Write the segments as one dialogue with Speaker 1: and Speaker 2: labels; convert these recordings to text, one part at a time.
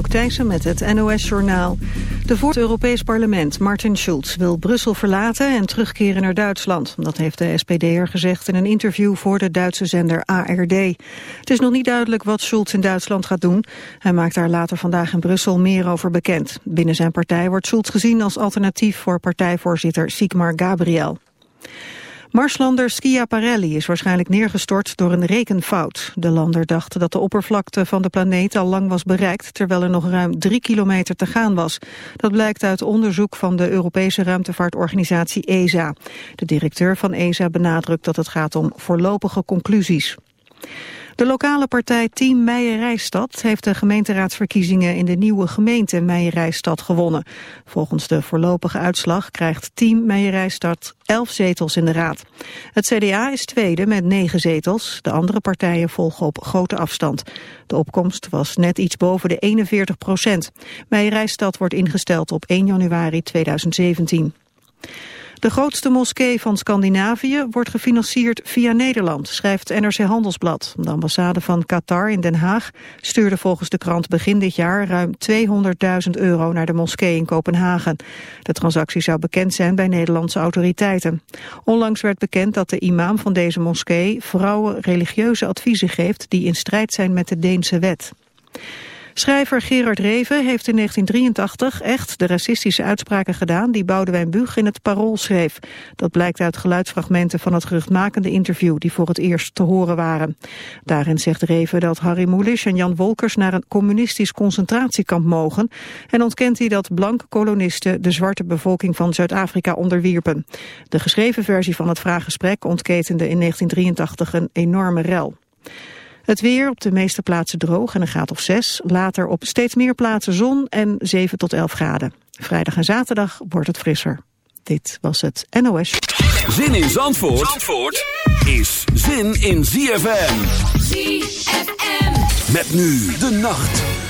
Speaker 1: Anouk Thijssen met het NOS-journaal. De voor het Europees Parlement, Martin Schulz, wil Brussel verlaten en terugkeren naar Duitsland. Dat heeft de SPD'er gezegd in een interview voor de Duitse zender ARD. Het is nog niet duidelijk wat Schulz in Duitsland gaat doen. Hij maakt daar later vandaag in Brussel meer over bekend. Binnen zijn partij wordt Schulz gezien als alternatief voor partijvoorzitter Sigmar Gabriel. Marslander Schiaparelli is waarschijnlijk neergestort door een rekenfout. De lander dacht dat de oppervlakte van de planeet al lang was bereikt... terwijl er nog ruim drie kilometer te gaan was. Dat blijkt uit onderzoek van de Europese ruimtevaartorganisatie ESA. De directeur van ESA benadrukt dat het gaat om voorlopige conclusies. De lokale partij Team Meijerijstad heeft de gemeenteraadsverkiezingen in de nieuwe gemeente Meijerijstad gewonnen. Volgens de voorlopige uitslag krijgt Team Meijerijstad 11 zetels in de raad. Het CDA is tweede met 9 zetels. De andere partijen volgen op grote afstand. De opkomst was net iets boven de 41 procent. Meijerijstad wordt ingesteld op 1 januari 2017. De grootste moskee van Scandinavië wordt gefinancierd via Nederland, schrijft NRC Handelsblad. De ambassade van Qatar in Den Haag stuurde volgens de krant begin dit jaar ruim 200.000 euro naar de moskee in Kopenhagen. De transactie zou bekend zijn bij Nederlandse autoriteiten. Onlangs werd bekend dat de imam van deze moskee vrouwen religieuze adviezen geeft die in strijd zijn met de Deense wet. Schrijver Gerard Reven heeft in 1983 echt de racistische uitspraken gedaan die Boudewijn Buug in het Parool schreef. Dat blijkt uit geluidsfragmenten van het geruchtmakende interview die voor het eerst te horen waren. Daarin zegt Reven dat Harry Mulisch en Jan Wolkers naar een communistisch concentratiekamp mogen en ontkent hij dat blanke kolonisten de zwarte bevolking van Zuid-Afrika onderwierpen. De geschreven versie van het vraaggesprek ontketende in 1983 een enorme rel. Het weer op de meeste plaatsen droog en een graad of 6. Later op steeds meer plaatsen zon en 7 tot 11 graden. Vrijdag en zaterdag wordt het frisser. Dit was het NOS.
Speaker 2: Zin in Zandvoort, Zandvoort is zin in ZFM. ZFM. Met nu de nacht.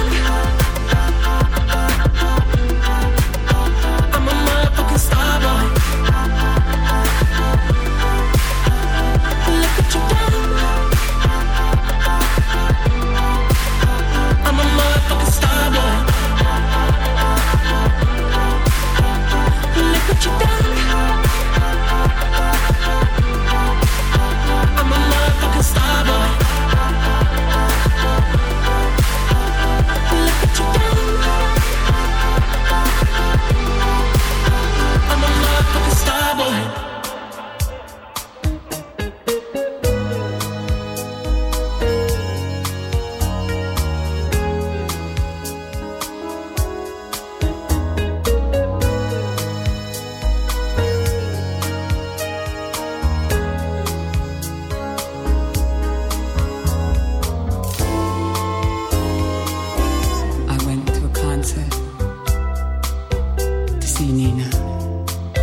Speaker 3: See Nina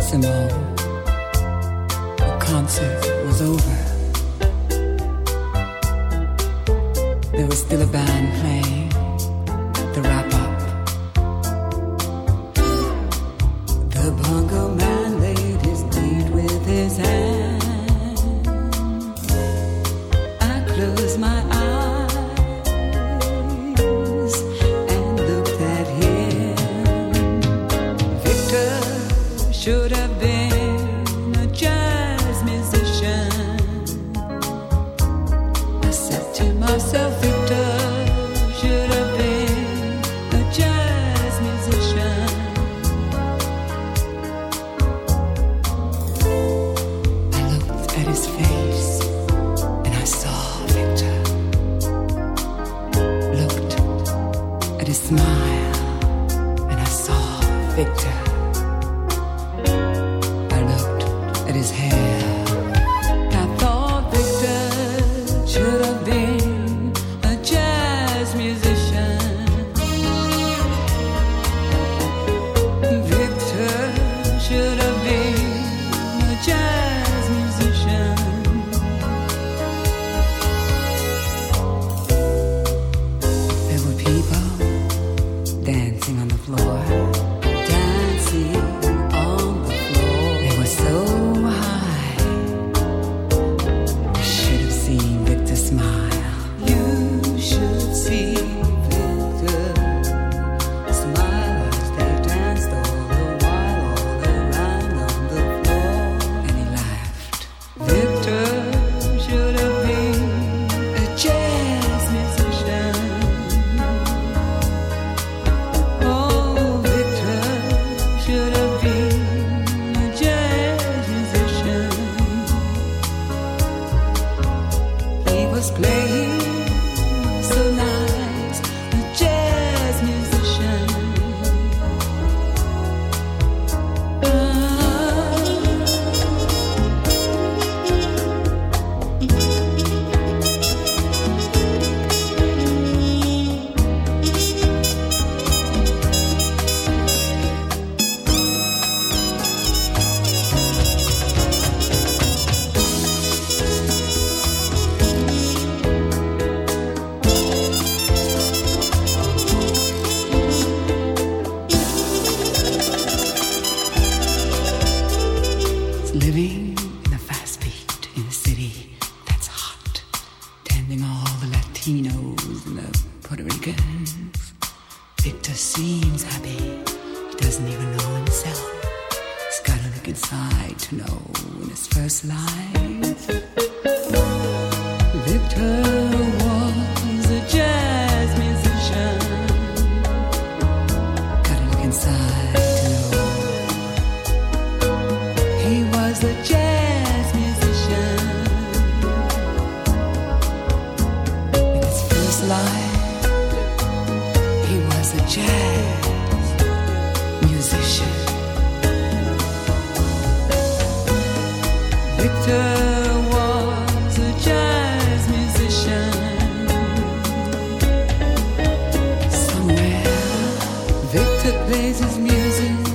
Speaker 3: Simone. The concert was over. There was still a band playing
Speaker 4: Music.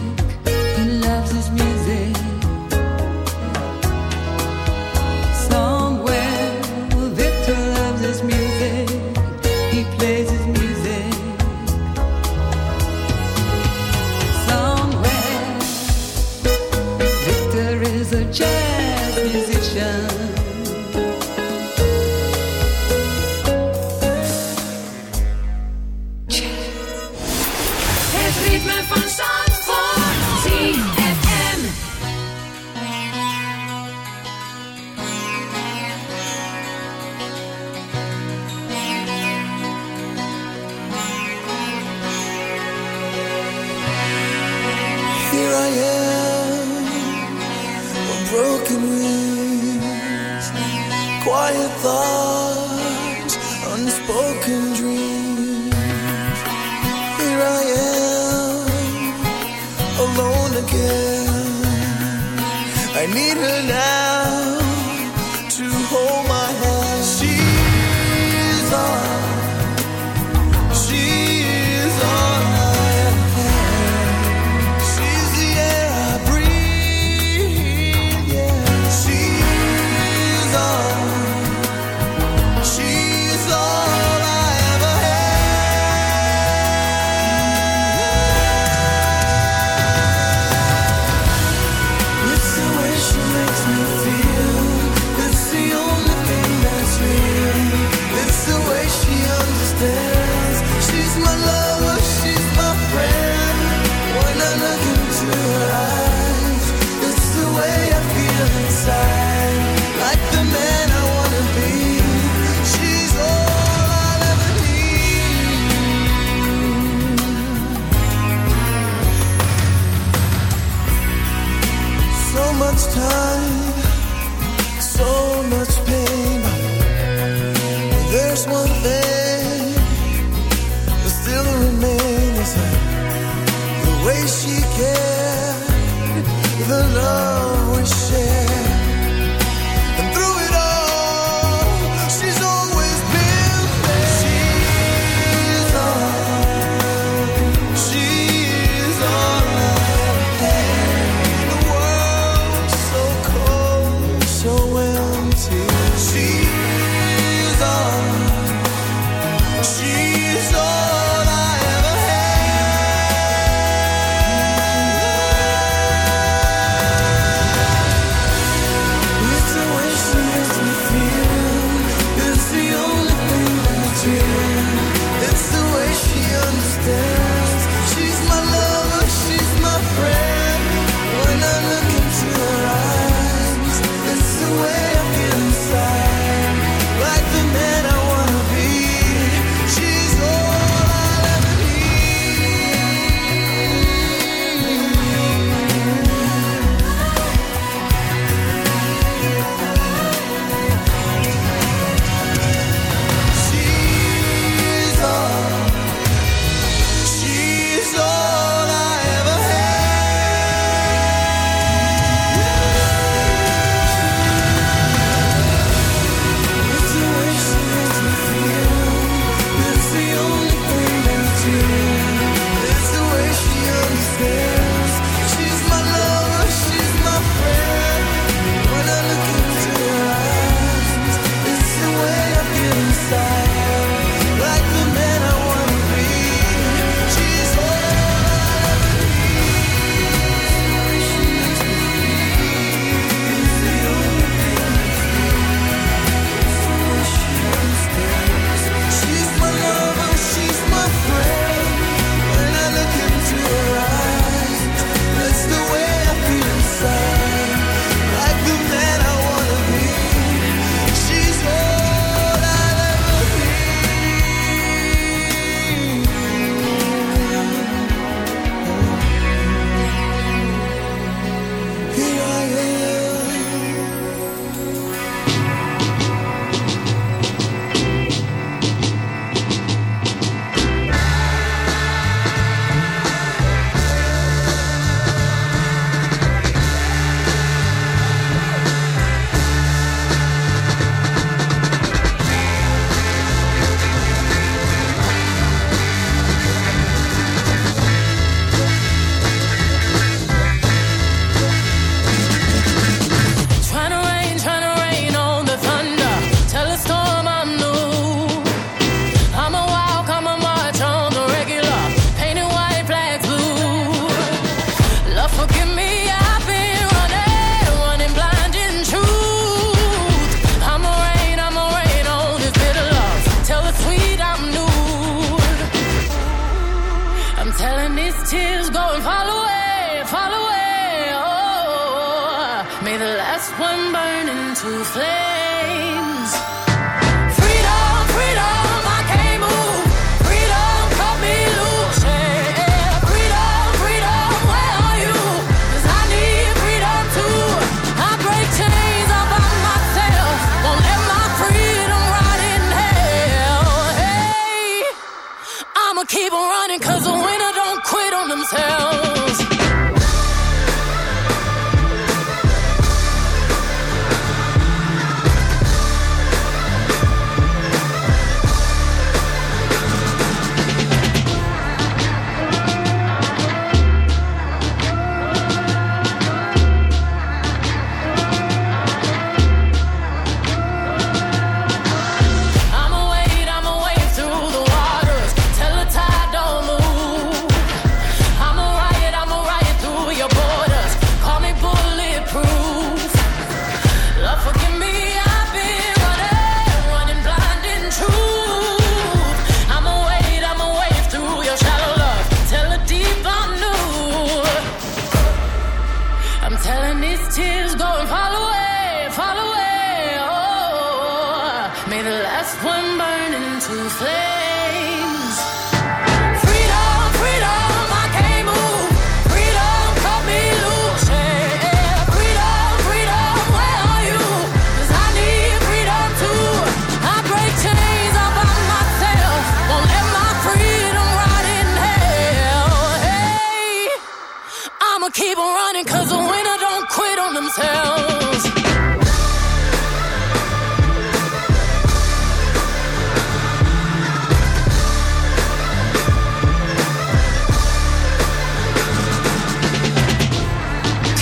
Speaker 5: Keep on running 'cause the winner don't quit on themselves.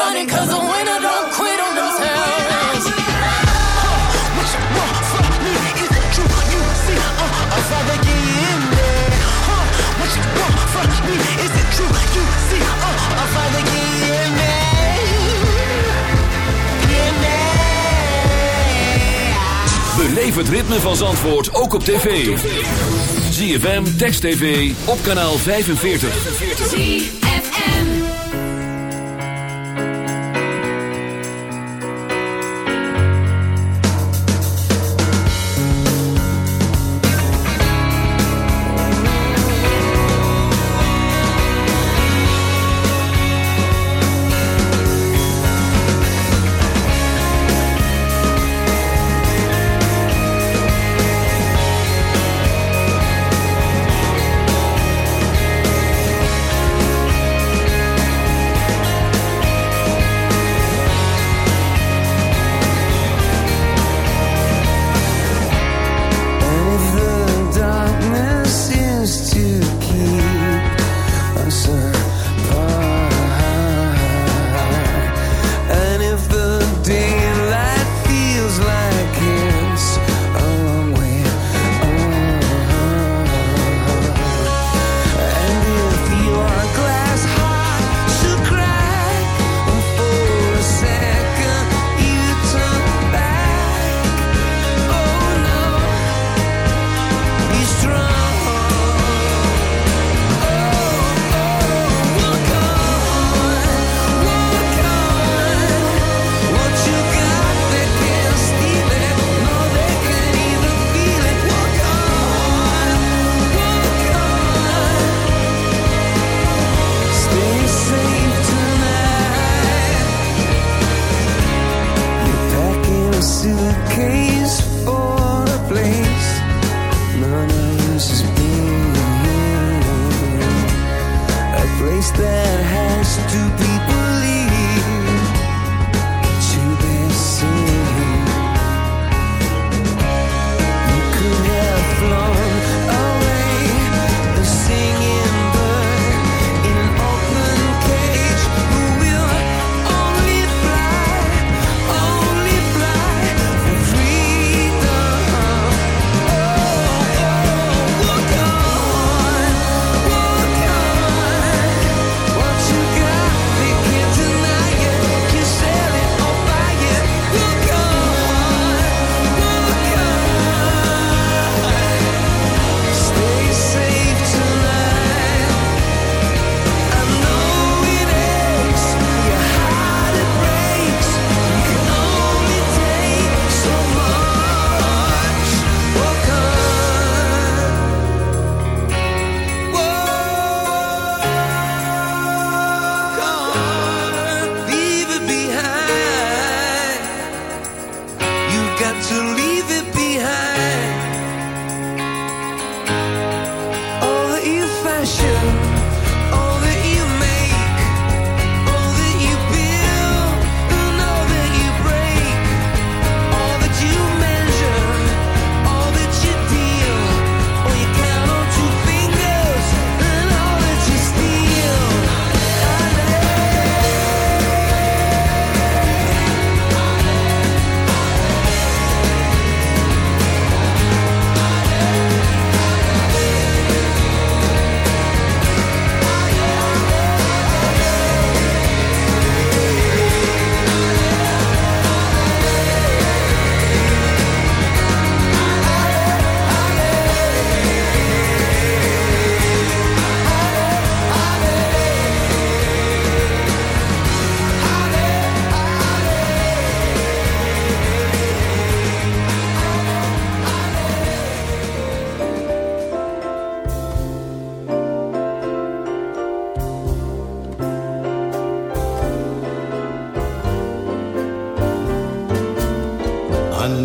Speaker 5: running 'cause winner don't quit.
Speaker 2: Beleef het ritme van Zandvoort ook op tv. ZFM, Text TV, op kanaal 45.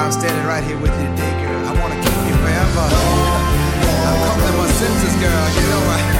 Speaker 6: why I'm standing right here with you today, girl. I want to keep you forever. I'm come to my senses, girl. You know I.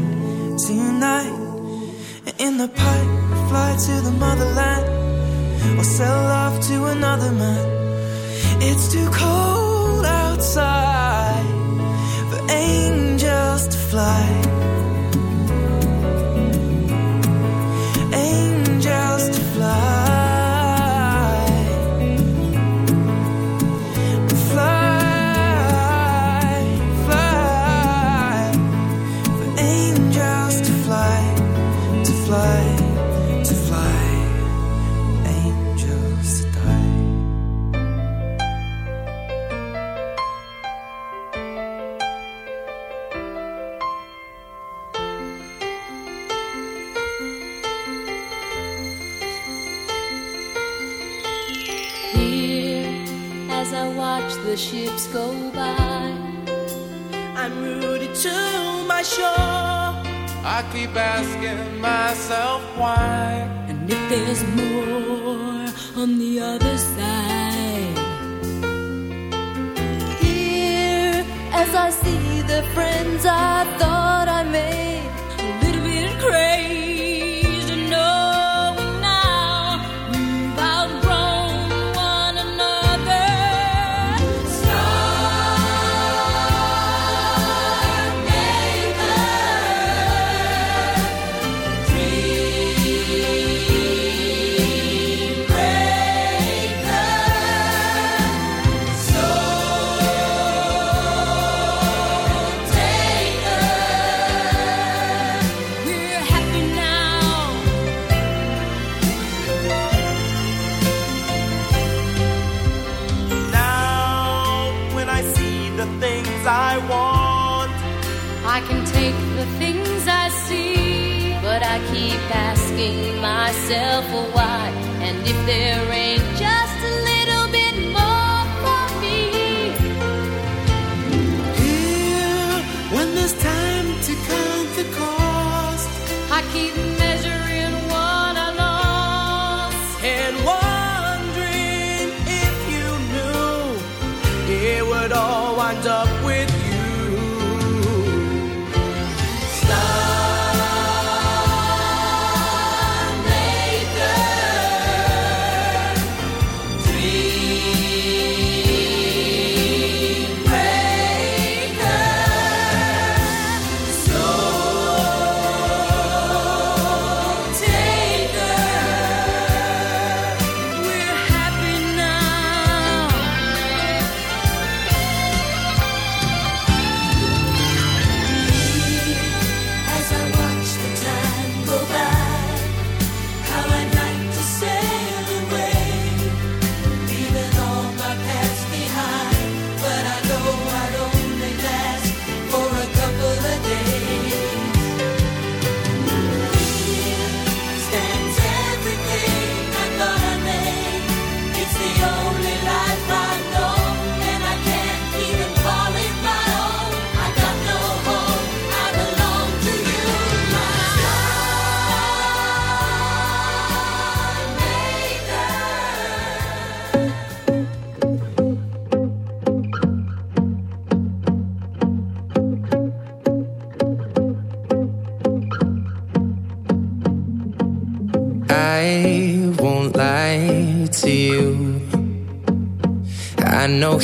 Speaker 4: night in the pipe, fly to the motherland or sell off to another man. It's too cold outside.
Speaker 7: why.
Speaker 8: And if there ain't